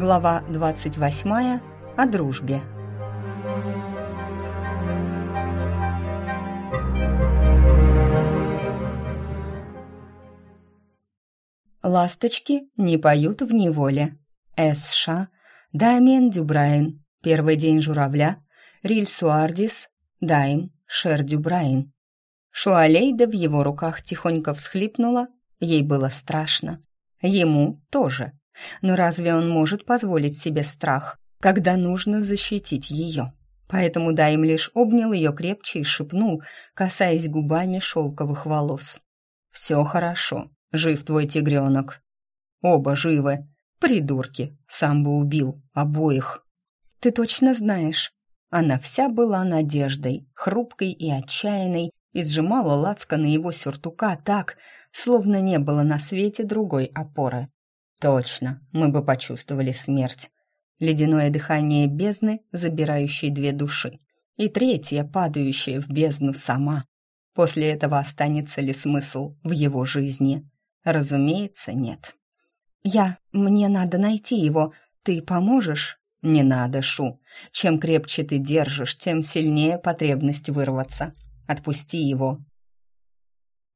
Глава 28. О дружбе. Ласточки не поют в неволе. С.Ш. Дамиен Дюбрайн. Первый день журавля. Риль Суардис. Дайм. Шер Дюбрайн. Шуалейда в его руках тихонько всхлипнула. Ей было страшно. Ему тоже. Но разве он может позволить себе страх, когда нужно защитить ее? Поэтому Дайм лишь обнял ее крепче и шепнул, касаясь губами шелковых волос. «Все хорошо. Жив твой тигренок». «Оба живы. Придурки. Сам бы убил. Обоих». «Ты точно знаешь?» Она вся была надеждой, хрупкой и отчаянной, и сжимала лацко на его сюртука так, словно не было на свете другой опоры. Точно, мы бы почувствовали смерть. Ледяное дыхание бездны, забирающей две души. И третья, падающая в бездну сама. После этого останется ли смысл в его жизни? Разумеется, нет. «Я... Мне надо найти его. Ты поможешь?» «Не надо, Шу. Чем крепче ты держишь, тем сильнее потребность вырваться. Отпусти его».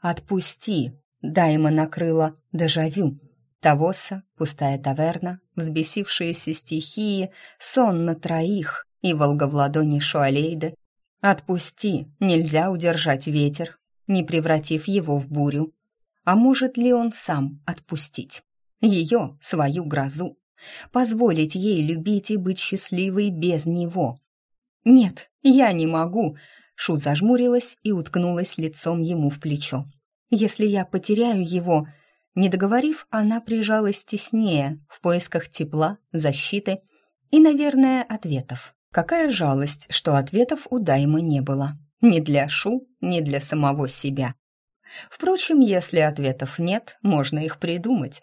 «Отпусти!» Дайма накрыла дежавю. Тавоса, пустая таверна, взбесившиеся стихии, сон на троих и волга в ладони Шуалейды. «Отпусти! Нельзя удержать ветер, не превратив его в бурю. А может ли он сам отпустить? Ее, свою грозу, позволить ей любить и быть счастливой без него. «Нет, я не могу!» Шу зажмурилась и уткнулась лицом ему в плечо. «Если я потеряю его...» Не договорив, она прижалась теснее в поисках тепла, защиты и, наверное, ответов. Какая жалость, что ответов у Даймы не было. Ни для Шу, ни для самого себя. Впрочем, если ответов нет, можно их придумать.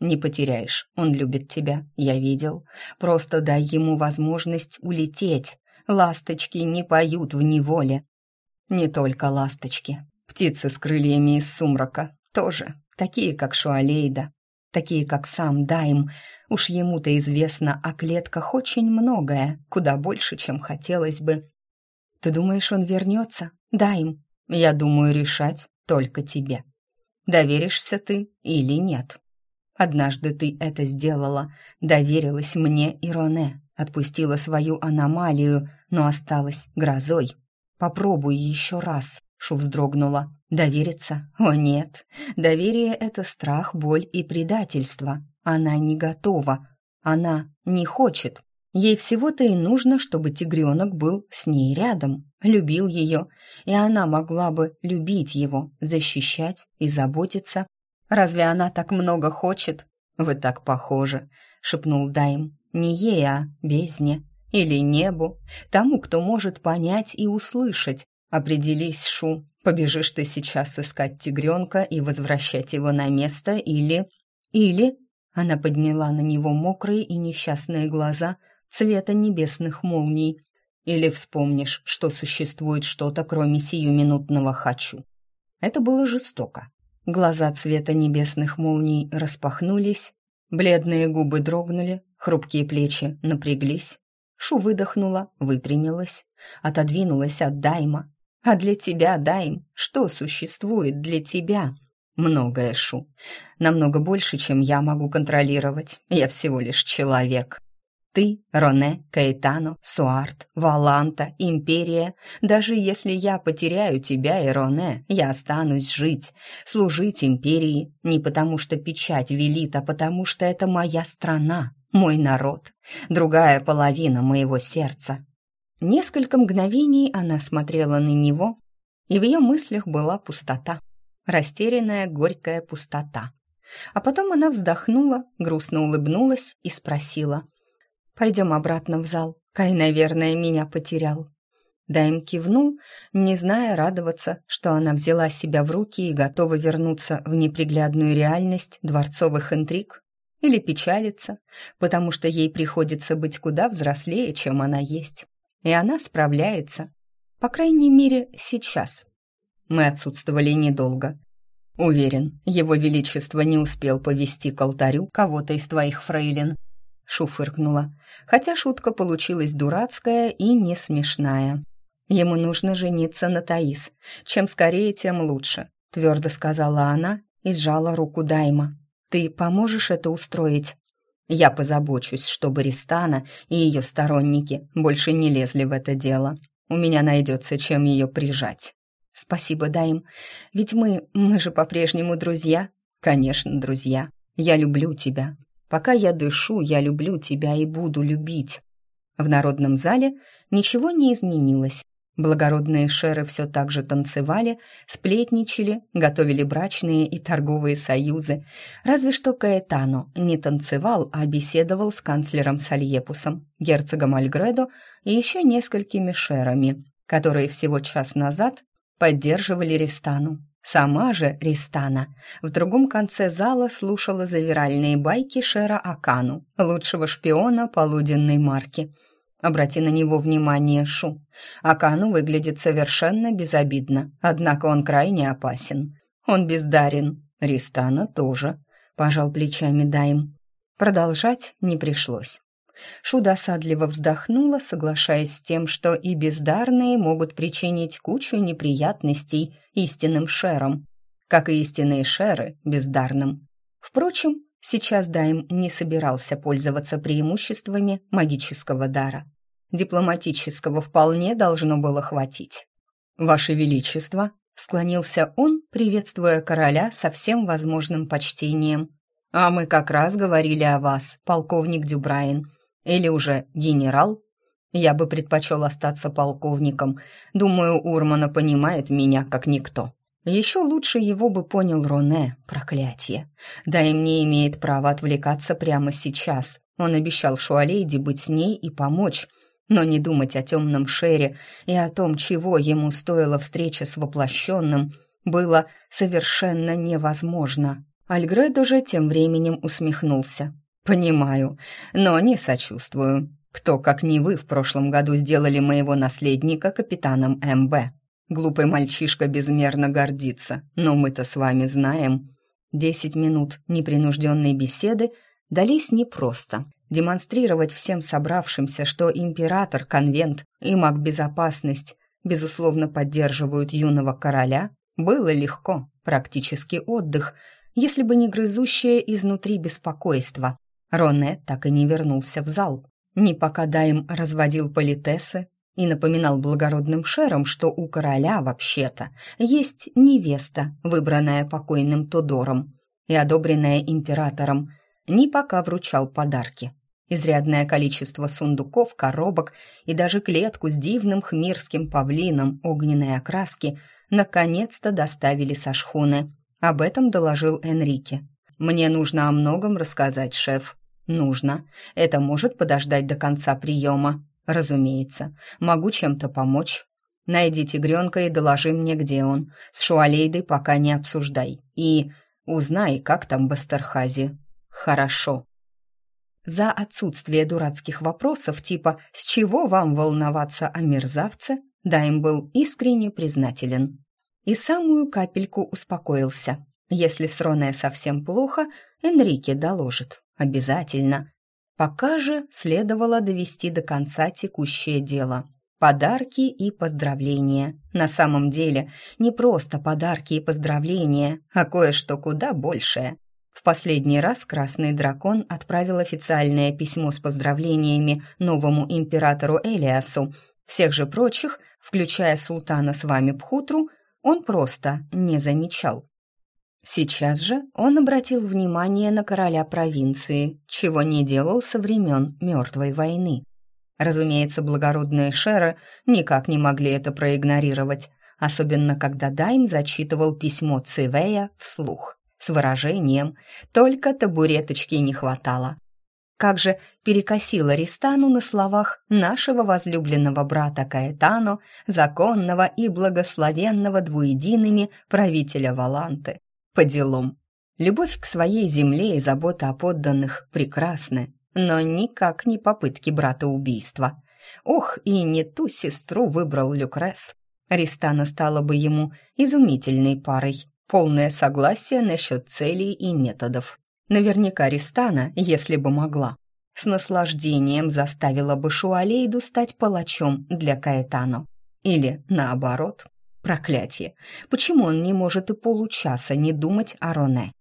Не потеряешь, он любит тебя, я видел. Просто дай ему возможность улететь. Ласточки не поют в неволе. Не только ласточки. Птицы с крыльями из сумрака тоже, такие как Шуалейда, такие как сам Дайм. Уж ему-то известно о клетках очень многое, куда больше, чем хотелось бы. Ты думаешь, он вернется? Дайм? Я думаю, решать только тебе. Доверишься ты или нет? Однажды ты это сделала, доверилась мне и Роне, отпустила свою аномалию, но осталась грозой. Попробуй еще раз. Шу вздрогнула. Довериться? О нет. Доверие — это страх, боль и предательство. Она не готова. Она не хочет. Ей всего-то и нужно, чтобы тигренок был с ней рядом, любил ее, и она могла бы любить его, защищать и заботиться, Разве она так много хочет? Вы так похожи, шепнул Дайм. Не ей, а бездне или небу, тому, кто может понять и услышать. Определись, Шу, побежишь ты сейчас искать тигренка и возвращать его на место или... Или... Она подняла на него мокрые и несчастные глаза цвета небесных молний. Или вспомнишь, что существует что-то, кроме сиюминутного «хочу». Это было жестоко, Глаза цвета небесных молний распахнулись, бледные губы дрогнули, хрупкие плечи напряглись. Шу выдохнула, выпрямилась, отодвинулась от Дайма. «А для тебя, Дайм, что существует для тебя?» «Многое, Шу. Намного больше, чем я могу контролировать. Я всего лишь человек». Ты, Роне, Каэтано, Суарт, Валанта, Империя. Даже если я потеряю тебя и Роне, я останусь жить, служить Империи. Не потому что печать велит, а потому что это моя страна, мой народ, другая половина моего сердца. Несколько мгновений она смотрела на него, и в ее мыслях была пустота. Растерянная, горькая пустота. А потом она вздохнула, грустно улыбнулась и спросила — Пойдем обратно в зал. Кай, наверное, меня потерял». Дайм кивнул, не зная радоваться, что она взяла себя в руки и готова вернуться в неприглядную реальность дворцовых интриг, или печалиться, потому что ей приходится быть куда взрослее, чем она есть. И она справляется, по крайней мере, сейчас. Мы отсутствовали недолго. Уверен, его величество не успел повести к алтарю кого-то из твоих фрейлин, Шу фыркнула, хотя шутка получилась дурацкая и не смешная. Ему нужно жениться на Таис. Чем скорее, тем лучше, твердо сказала она и сжала руку Дайма. Ты поможешь это устроить? Я позабочусь, чтобы Ристана и ее сторонники больше не лезли в это дело. У меня найдется, чем ее прижать. Спасибо, Дайм. Ведь мы, мы же по-прежнему друзья. Конечно, друзья. Я люблю тебя. Пока я дышу, я люблю тебя и буду любить. В народном зале ничего не изменилось. Благородные шеры все так же танцевали, сплетничали, готовили брачные и торговые союзы. Разве что Каэтано не танцевал, а беседовал с канцлером Сальепусом, герцогом Альгредо и еще несколькими шерами, которые всего час назад поддерживали Ристану. Сама же Ристана в другом конце зала слушала завиральные байки Шера Акану, лучшего шпиона полуденной марки. Обрати на него внимание, Шу. Акану выглядит совершенно безобидно, однако он крайне опасен. Он бездарен. Ристана тоже. Пожал плечами Дайм. Продолжать не пришлось. Шу досадливо вздохнула, соглашаясь с тем, что и бездарные могут причинить кучу неприятностей истинным шерам, как и истинные шеры бездарным. Впрочем, сейчас Дайм не собирался пользоваться преимуществами магического дара. Дипломатического вполне должно было хватить. «Ваше Величество!» — склонился он, приветствуя короля со всем возможным почтением. «А мы как раз говорили о вас, полковник Дюбрайен», или уже генерал? Я бы предпочел остаться полковником. Думаю, Урмана понимает меня как никто. Еще лучше его бы понял Роне, проклятие. Да и мне имеет право отвлекаться прямо сейчас. Он обещал Шуалейде быть с ней и помочь, но не думать о темном Шере и о том, чего ему стоила встреча с воплощенным, было совершенно невозможно. Альгред уже тем временем усмехнулся. «Понимаю, но не сочувствую. Кто, как не вы, в прошлом году сделали моего наследника капитаном МБ? Глупый мальчишка безмерно гордится, но мы-то с вами знаем». Десять минут непринужденной беседы дались непросто. Демонстрировать всем собравшимся, что император, конвент и маг безопасность безусловно поддерживают юного короля, было легко, практически отдых, если бы не грызущее изнутри беспокойство, Роне так и не вернулся в зал. Не пока Дайм разводил политесы и напоминал благородным шерам, что у короля, вообще-то, есть невеста, выбранная покойным Тодором и одобренная императором, не пока вручал подарки. Изрядное количество сундуков, коробок и даже клетку с дивным хмирским павлином огненной окраски наконец-то доставили со шхуны. Об этом доложил Энрике. «Мне нужно о многом рассказать, шеф», «Нужно. Это может подождать до конца приема. Разумеется. Могу чем-то помочь. Найди тигренка и доложи мне, где он. С Шуалейдой пока не обсуждай. И узнай, как там Бастерхази. Хорошо». За отсутствие дурацких вопросов типа «С чего вам волноваться о мерзавце?» Дайм был искренне признателен. И самую капельку успокоился. Если с Роне совсем плохо, Энрике доложит. Обязательно. Пока же следовало довести до конца текущее дело. Подарки и поздравления. На самом деле, не просто подарки и поздравления, а кое-что куда большее. В последний раз Красный Дракон отправил официальное письмо с поздравлениями новому императору Элиасу. Всех же прочих, включая султана с вами Пхутру, он просто не замечал. Сейчас же он обратил внимание на короля провинции, чего не делал со времен Мертвой войны. Разумеется, благородные шеры никак не могли это проигнорировать, особенно когда Дайм зачитывал письмо Цивея вслух, с выражением «только табуреточки не хватало». Как же перекосила Ристану на словах нашего возлюбленного брата Каэтано, законного и благословенного двуедиными правителя Валанты. По делам. Любовь к своей земле и забота о подданных прекрасны, но никак не попытки брата убийства. Ох, и не ту сестру выбрал Люкрес. Ристана стала бы ему изумительной парой. Полное согласие насчет целей и методов. Наверняка Ристана, если бы могла, с наслаждением заставила бы Шуалейду стать палачом для Каэтано. Или наоборот. Проклятие. Почему он не может и получаса не думать о Роне?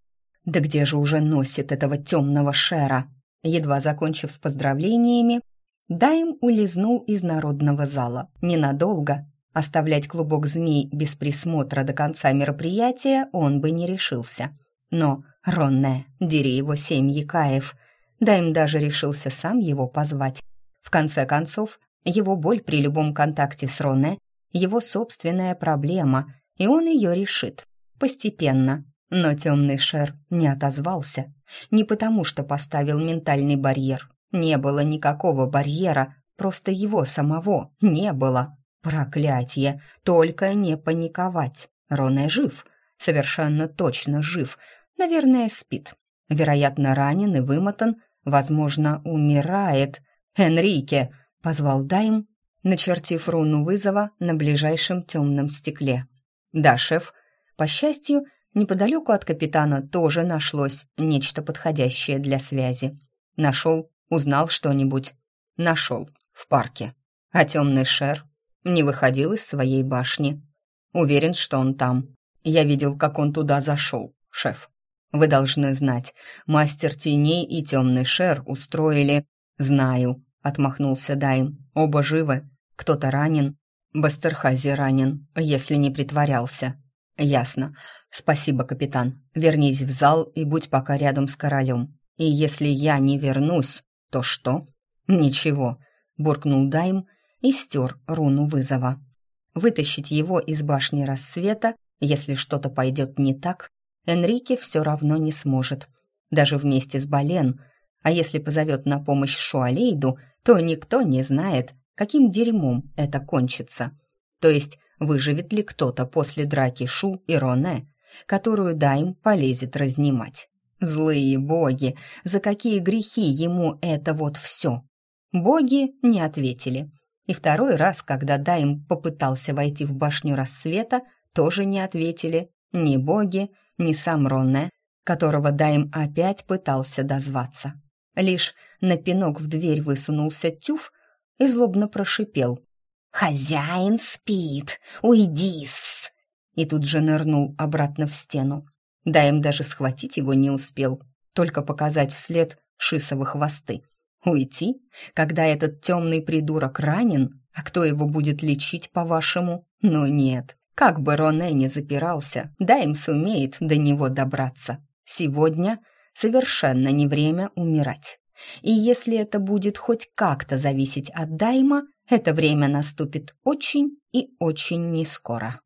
Да где же уже носит этого темного шера? Едва закончив с поздравлениями, Дайм улизнул из народного зала. Ненадолго. Оставлять клубок змей без присмотра до конца мероприятия он бы не решился. Но Ронне, дери его семьи Каев, Дайм даже решился сам его позвать. В конце концов, его боль при любом контакте с Роне — его собственная проблема, и он ее решит. Постепенно. Но темный шер не отозвался. Не потому, что поставил ментальный барьер, не было никакого барьера, просто его самого не было. Проклятие! Только не паниковать. Роне жив, совершенно точно жив. Наверное, спит. Вероятно, ранен и вымотан, возможно, умирает. «Энрике!» — позвал Дайм, начертив руну вызова на ближайшем темном стекле. «Да, шеф». По счастью, неподалеку от капитана тоже нашлось нечто подходящее для связи. Нашел Узнал что-нибудь? Нашел. В парке. А темный шер не выходил из своей башни. Уверен, что он там. Я видел, как он туда зашел, шеф. Вы должны знать, мастер теней и темный шер устроили... Знаю, отмахнулся Дайм. Оба живы. Кто-то ранен. Бастерхази ранен, если не притворялся. Ясно. Спасибо, капитан. Вернись в зал и будь пока рядом с королем. И если я не вернусь, «То что?» «Ничего», — буркнул Дайм и стер руну вызова. Вытащить его из башни рассвета, если что-то пойдет не так, Энрике все равно не сможет. Даже вместе с Бален. А если позовет на помощь Шуалейду, то никто не знает, каким дерьмом это кончится. То есть выживет ли кто-то после драки Шу и Роне, которую Дайм полезет разнимать. Злые боги, за какие грехи ему это вот все? Боги не ответили. И второй раз, когда Дайм попытался войти в башню рассвета, тоже не ответили ни боги, ни сам Ронне, которого Дайм опять пытался дозваться. Лишь на пинок в дверь высунулся тюф и злобно прошипел. «Хозяин спит! Уйди-с!» И тут же нырнул обратно в стену. Да им даже схватить его не успел, только показать вслед шисовы хвосты. Уйти, когда этот темный придурок ранен, а кто его будет лечить, по-вашему? Ну нет, как бы Роне не запирался, да им сумеет до него добраться. Сегодня совершенно не время умирать. И если это будет хоть как-то зависеть от Дайма, это время наступит очень и очень нескоро.